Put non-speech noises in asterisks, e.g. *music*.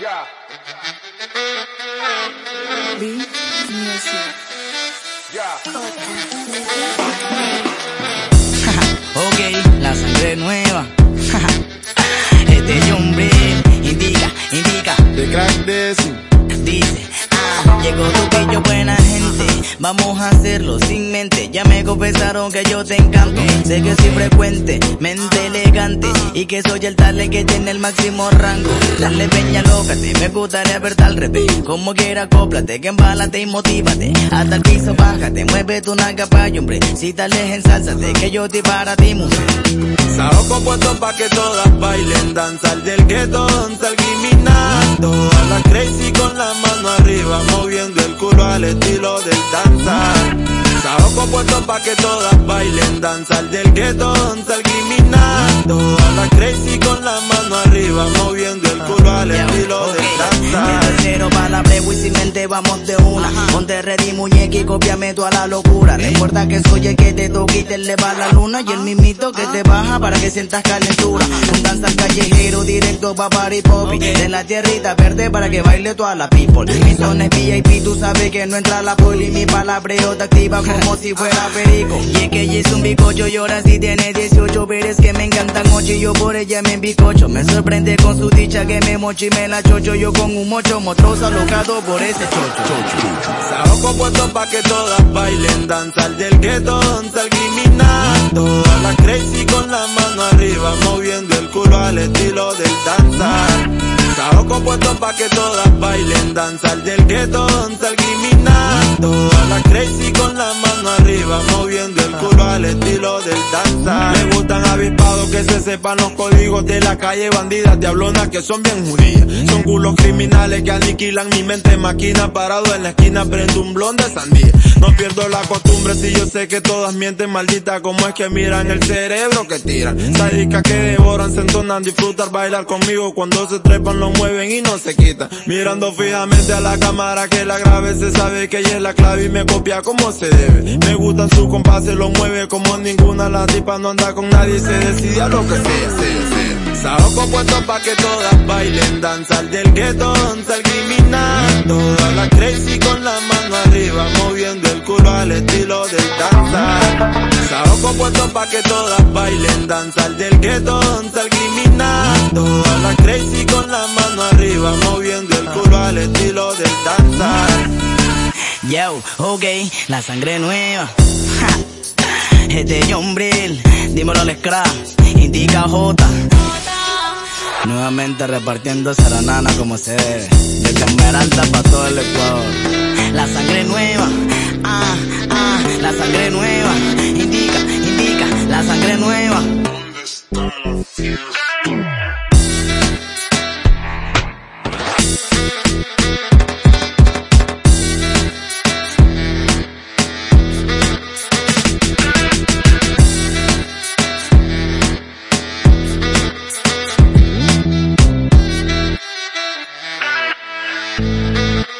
Ya. Beat Music. Ya. *laughs* Ok, la sangre nueva. *laughs* este hombre indica, indica, The crack dancing. dice. Ah, llegó tu pillo buena. Vamos a hacerlo sin mente. Ya me confesaron que yo te encanto. Sé que soy frecuente, mente elegante. Y que soy el tal que tiene el máximo rango. Dale peña lócate, me gustaría verte al revés. Como quiera, acóplate, que embálate y motívate. Hasta el piso bájate, mueve tu naga pa' hombre. Si tal es ensálzate, que yo te para ti, mujer. Saoco puesto pa' que todas bailen, danzar del gueto, danzar eliminando a la crazy con la mano arriba, al estilo del danzar. Saoco puesto pa' que todas bailen, danzar del gueto, danzar eliminando a la crazy con la mano arriba, moviendo el culo al estilo del danzar. Mente vamos de una. Ponte ready muñeca y copiame toda la locura. Recuerda que soy el que te toca y te eleva la luna y el mismito que te baja para que sientas calentura. Un danza callejero directo pa' party poppy. De la tierrita verde para que baile toda la people. Mi zona es VIP, tú sabes que no entra la poli. Mi palabreo te activa como si fuera perico. Y es que ella es un bicocho y ahora sí tiene 18. Pero es que me encantan ocho y yo por ella me bicocho. Me sorprende con su dicha que me mocho y me la chocho. Yo con un mocho motroso alocado por ese. Saoco puesto pa' que todas bailen, danzar del gueto, danzar eliminando a la crazy con la mano arriba, moviendo el culo al estilo del danzar. Saoco puesto pa' que todas bailen, danzar del gueto, danzar eliminando a la crazy con la mano arriba, moviendo el culo al estilo del danzar. Avispados que se sepan los códigos de la calle, bandidas diablonas que son bien judías. Son culos criminales que aniquilan mi mente, máquina parado en la esquina, prendo un blon de sandía. No pierdo la costumbre si yo sé que todas mienten, maldita, como es que miran el cerebro que tiran. Sádicas que devoran, se entonan, disfrutar, bailar conmigo cuando se trepan, lo mueven y no se quitan. Mirando fijamente a la cámara que la grave, se sabe que ella es la clave y me copia como se debe. Me gustan sus compases, lo mueve como ninguna, la tipa no anda con nadie, se decide a lo que sea, sea, sea. Saoco puesto pa' que todas bailen, danzar del gueto, danzar eliminando a la crazy con la mano arriba, moviendo el culo al estilo del danzar. Saoco puesto pa' que todas bailen, danzar del gueto, danzar eliminando a la crazy con la mano arriba, moviendo el culo al estilo del danzar. Yo, ok, la sangre nueva. Este es John Brill, dímelo al scrap, indica J. Nuevamente repartiendo seranana como se debe. Desde Esmeralda para todo el Ecuador. Música